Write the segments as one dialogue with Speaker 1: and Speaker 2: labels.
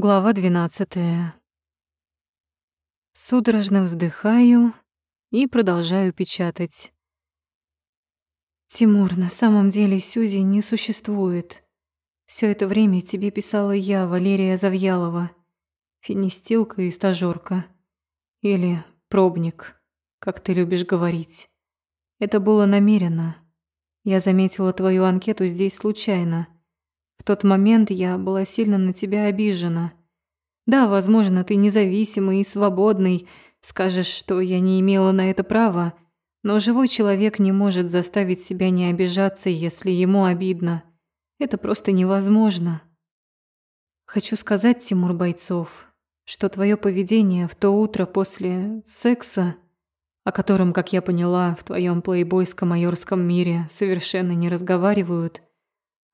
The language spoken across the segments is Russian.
Speaker 1: Глава двенадцатая. Судорожно вздыхаю и продолжаю печатать. Тимур, на самом деле Сюзи не существует. Все это время тебе писала я, Валерия Завьялова, финистилка и стажёрка. Или пробник, как ты любишь говорить. Это было намеренно. Я заметила твою анкету здесь случайно — в тот момент я была сильно на тебя обижена. Да, возможно, ты независимый и свободный, скажешь, что я не имела на это права, но живой человек не может заставить себя не обижаться, если ему обидно. Это просто невозможно. Хочу сказать, Тимур Бойцов, что твое поведение в то утро после секса, о котором, как я поняла, в твоем плейбойско-майорском мире совершенно не разговаривают –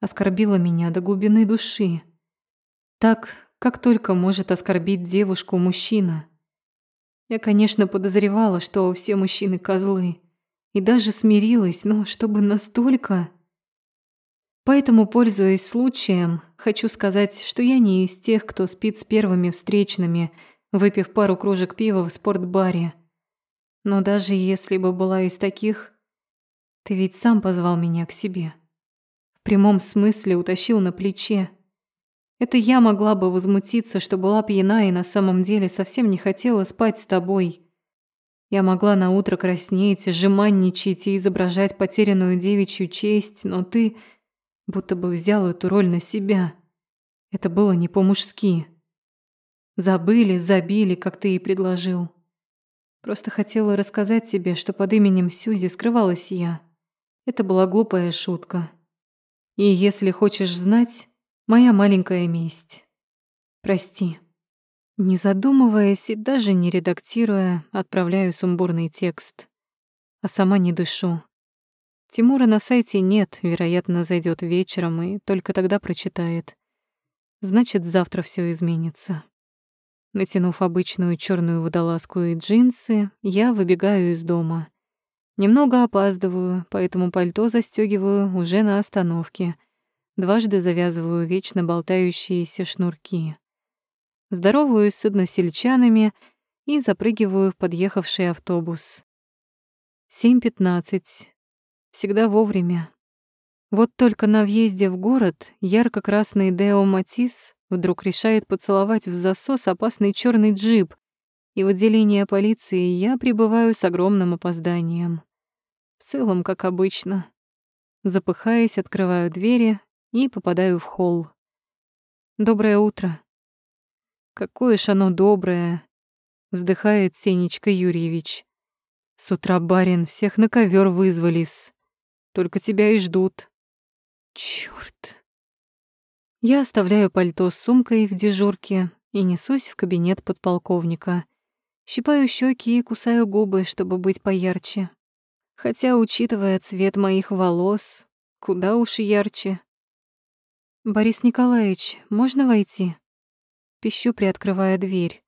Speaker 1: оскорбила меня до глубины души. Так, как только может оскорбить девушку мужчина. Я, конечно, подозревала, что все мужчины козлы, и даже смирилась, но чтобы настолько... Поэтому, пользуясь случаем, хочу сказать, что я не из тех, кто спит с первыми встречными, выпив пару кружек пива в спортбаре. Но даже если бы была из таких, ты ведь сам позвал меня к себе прямом смысле утащил на плече. Это я могла бы возмутиться, что была пьяна и на самом деле совсем не хотела спать с тобой. Я могла на утро краснеть, жеманничать и изображать потерянную девичью честь, но ты будто бы взял эту роль на себя. Это было не по-мужски. Забыли, забили, как ты и предложил. Просто хотела рассказать тебе, что под именем Сюзи скрывалась я. Это была глупая шутка. И если хочешь знать, моя маленькая месть. Прости. Не задумываясь и даже не редактируя, отправляю сумбурный текст. А сама не дышу. Тимура на сайте нет, вероятно, зайдет вечером и только тогда прочитает. Значит, завтра все изменится. Натянув обычную черную водолазку и джинсы, я выбегаю из дома. Немного опаздываю, поэтому пальто застегиваю уже на остановке. Дважды завязываю вечно болтающиеся шнурки. Здороваюсь с односельчанами и запрыгиваю в подъехавший автобус. 7.15. Всегда вовремя. Вот только на въезде в город ярко-красный Део Матис вдруг решает поцеловать в засос опасный черный джип, и в отделение полиции я прибываю с огромным опозданием. В целом, как обычно. Запыхаясь, открываю двери и попадаю в холл. «Доброе утро». «Какое ж оно доброе», — вздыхает Сенечка Юрьевич. «С утра, барин, всех на ковер вызвались. Только тебя и ждут». «Чёрт». Я оставляю пальто с сумкой в дежурке и несусь в кабинет подполковника. Щипаю щеки и кусаю губы, чтобы быть поярче. Хотя, учитывая цвет моих волос, куда уж ярче. «Борис Николаевич, можно войти?» Пищу, приоткрывая дверь.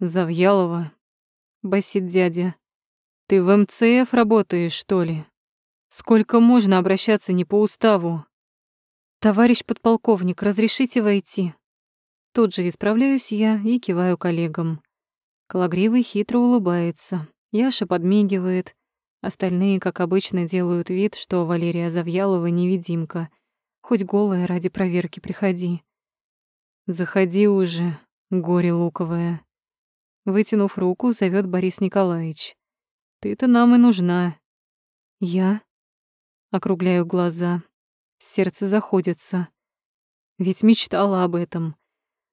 Speaker 1: «Завьялова», — басит дядя. «Ты в МЦФ работаешь, что ли? Сколько можно обращаться не по уставу?» «Товарищ подполковник, разрешите войти?» Тут же исправляюсь я и киваю коллегам. Калагривый хитро улыбается. Яша подмигивает. Остальные, как обычно, делают вид, что Валерия Завьялова невидимка. Хоть голая ради проверки приходи. Заходи уже, горе луковое. Вытянув руку, зовет Борис Николаевич. Ты-то нам и нужна. Я? Округляю глаза. Сердце заходится. Ведь мечтала об этом.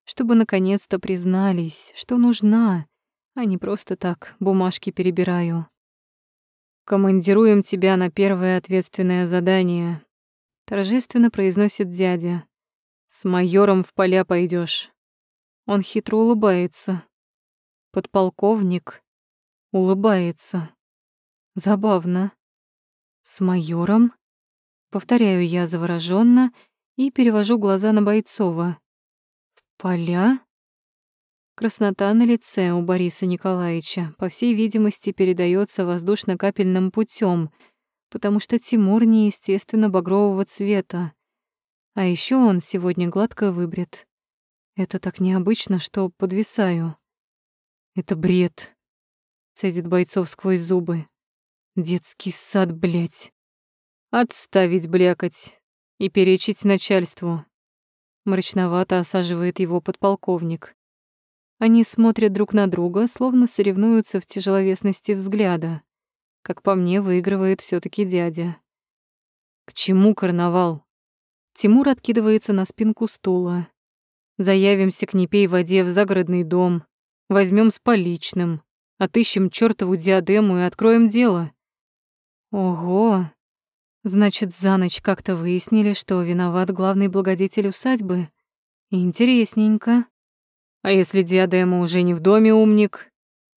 Speaker 1: Чтобы наконец-то признались, что нужна а не просто так бумажки перебираю. «Командируем тебя на первое ответственное задание», — торжественно произносит дядя. «С майором в поля пойдешь. Он хитро улыбается. Подполковник улыбается. Забавно. «С майором?» Повторяю я завороженно и перевожу глаза на Бойцова. «В поля?» Краснота на лице у Бориса Николаевича, по всей видимости, передается воздушно-капельным путем, потому что Тимур неестественно багрового цвета. А еще он сегодня гладко выбрит. Это так необычно, что подвисаю. Это бред. Цедит бойцов сквозь зубы. Детский сад, блядь. Отставить блякать и перечить начальству. Мрачновато осаживает его подполковник. Они смотрят друг на друга, словно соревнуются в тяжеловесности взгляда. Как по мне, выигрывает все таки дядя. К чему карнавал? Тимур откидывается на спинку стула. Заявимся к Непей воде в загородный дом, возьмем с поличным, отыщем чертову диадему и откроем дело. Ого! Значит, за ночь как-то выяснили, что виноват главный благодетель усадьбы. Интересненько. А если диадема уже не в доме, умник?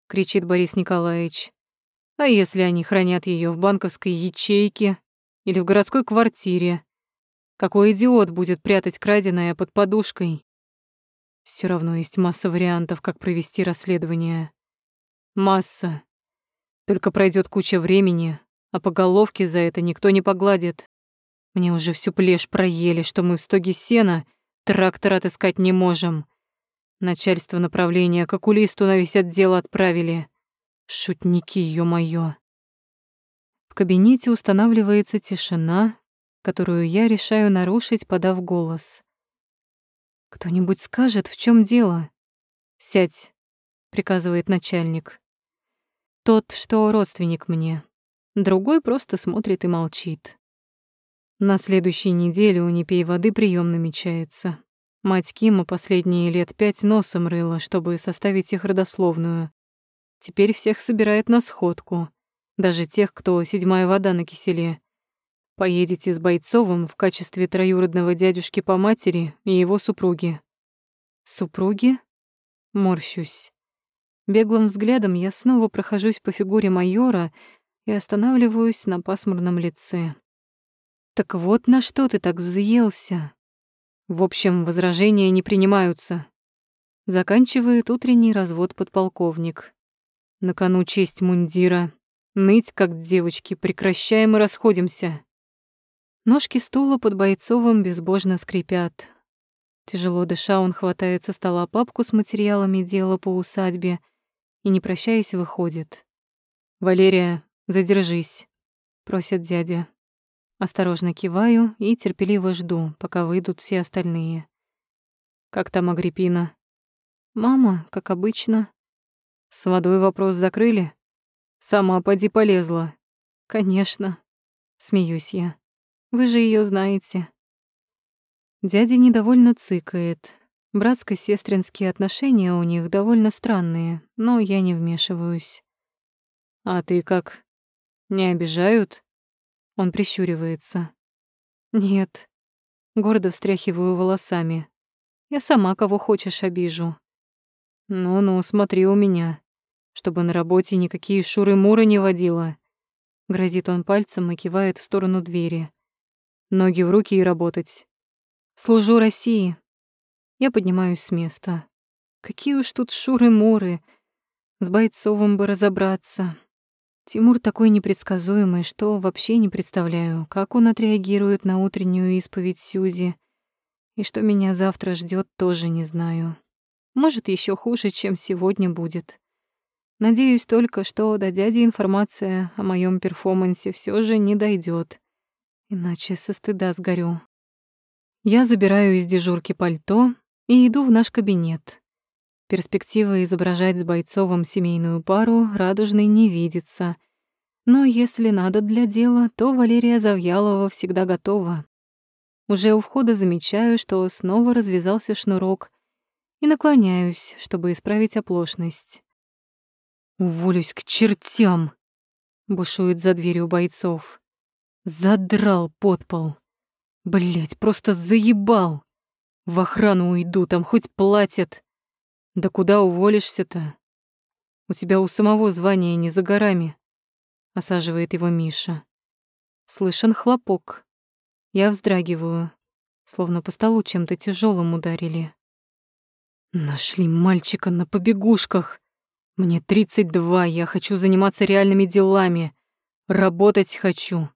Speaker 1: кричит Борис Николаевич. А если они хранят ее в банковской ячейке или в городской квартире? Какой идиот будет прятать краденое под подушкой? Все равно есть масса вариантов, как провести расследование. Масса. Только пройдет куча времени, а по головке за это никто не погладит. Мне уже всю плешь проели, что мы в стоге сена трактор отыскать не можем. Начальство направления к окулисту на весь отдел отправили. Шутники, ё-моё. В кабинете устанавливается тишина, которую я решаю нарушить, подав голос. «Кто-нибудь скажет, в чем дело?» «Сядь», — приказывает начальник. «Тот, что родственник мне. Другой просто смотрит и молчит. На следующей неделе у Непей воды прием намечается. Мать Кима последние лет пять носом рыла, чтобы составить их родословную. Теперь всех собирает на сходку. Даже тех, кто седьмая вода на киселе. Поедете с Бойцовым в качестве троюродного дядюшки по матери и его супруги. Супруги? Морщусь. Беглым взглядом я снова прохожусь по фигуре майора и останавливаюсь на пасмурном лице. Так вот на что ты так взъелся? В общем, возражения не принимаются. Заканчивает утренний развод подполковник. На кону честь мундира. Ныть, как девочки, прекращаем и расходимся. Ножки стула под Бойцовым безбожно скрипят. Тяжело дыша, он хватает со стола папку с материалами дела по усадьбе и, не прощаясь, выходит. «Валерия, задержись», — просит дядя. Осторожно киваю и терпеливо жду, пока выйдут все остальные. «Как там Агриппина?» «Мама, как обычно». «С водой вопрос закрыли?» «Сама поди полезла». «Конечно», — смеюсь я. Вы же ее знаете. Дядя недовольно цыкает. Братско-сестринские отношения у них довольно странные, но я не вмешиваюсь. «А ты как? Не обижают?» Он прищуривается. «Нет». Гордо встряхиваю волосами. «Я сама кого хочешь обижу». «Ну-ну, смотри у меня, чтобы на работе никакие шуры-муры не водила». Грозит он пальцем и кивает в сторону двери. Ноги в руки и работать. Служу России. Я поднимаюсь с места. Какие уж тут шуры-муры. С Бойцовым бы разобраться. Тимур такой непредсказуемый, что вообще не представляю, как он отреагирует на утреннюю исповедь Сюзи. И что меня завтра ждет, тоже не знаю. Может, еще хуже, чем сегодня будет. Надеюсь только, что до дяди информация о моем перформансе все же не дойдет. Иначе со стыда сгорю. Я забираю из дежурки пальто и иду в наш кабинет. Перспектива изображать с Бойцовым семейную пару радужной не видится. Но если надо для дела, то Валерия Завьялова всегда готова. Уже у входа замечаю, что снова развязался шнурок, и наклоняюсь, чтобы исправить оплошность. «Уволюсь к чертям!» — бушует за дверью бойцов. Задрал подпол. Блять, просто заебал. В охрану уйду, там хоть платят. Да куда уволишься-то? У тебя у самого звания не за горами. Осаживает его Миша. Слышен хлопок. Я вздрагиваю, словно по столу чем-то тяжелым ударили. Нашли мальчика на побегушках. Мне 32, я хочу заниматься реальными делами. Работать хочу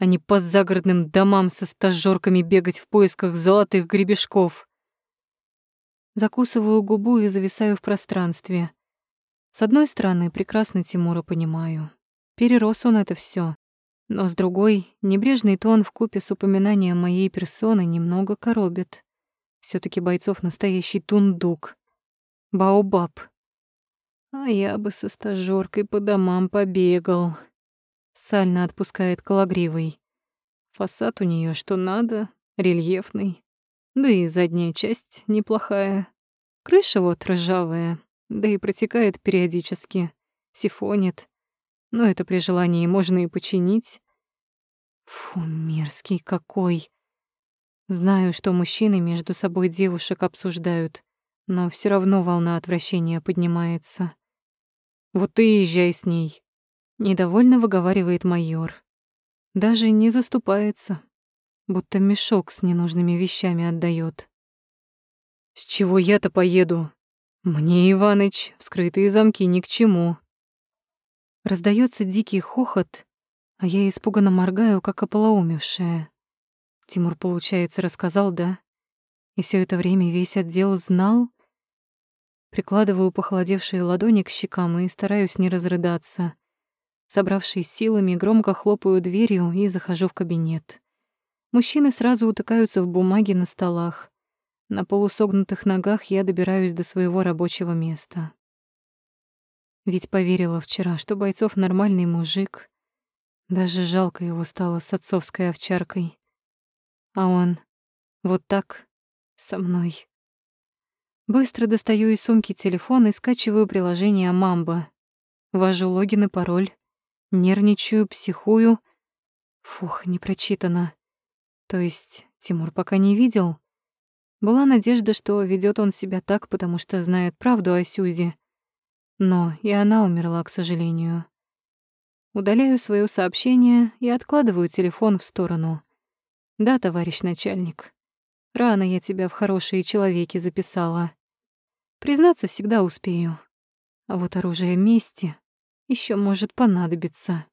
Speaker 1: а не по загородным домам со стажёрками бегать в поисках золотых гребешков. Закусываю губу и зависаю в пространстве. С одной стороны, прекрасно Тимура понимаю. Перерос он это все, Но с другой, небрежный тон в купе с упоминанием моей персоны немного коробит. все таки бойцов настоящий тундук. Баобаб. А я бы со стажёркой по домам побегал. Сально отпускает калагривый. Фасад у нее что надо, рельефный. Да и задняя часть неплохая. Крыша вот ржавая, да и протекает периодически, сифонит. Но это при желании можно и починить. Фу, мерзкий какой. Знаю, что мужчины между собой девушек обсуждают, но все равно волна отвращения поднимается. Вот ты езжай с ней. Недовольно выговаривает майор. Даже не заступается, будто мешок с ненужными вещами отдает. С чего я-то поеду? Мне, Иваныч, вскрытые замки ни к чему. Раздается дикий хохот, а я испуганно моргаю, как ополоумевшая. Тимур, получается, рассказал, да? И все это время весь отдел знал? Прикладываю похолодевшие ладони к щекам и стараюсь не разрыдаться. Собравшись силами, громко хлопаю дверью и захожу в кабинет. Мужчины сразу утыкаются в бумаги на столах. На полусогнутых ногах я добираюсь до своего рабочего места. Ведь поверила вчера, что Бойцов нормальный мужик. Даже жалко его стало с отцовской овчаркой. А он вот так со мной. Быстро достаю из сумки телефон и скачиваю приложение «Мамба». Ввожу логин и пароль. Нервничаю, психую. Фух, не прочитано. То есть Тимур пока не видел? Была надежда, что ведет он себя так, потому что знает правду о Сюзе. Но и она умерла, к сожалению. Удаляю свое сообщение и откладываю телефон в сторону. Да, товарищ начальник. Рано я тебя в хорошие человеки записала. Признаться всегда успею. А вот оружие мести еще может понадобиться.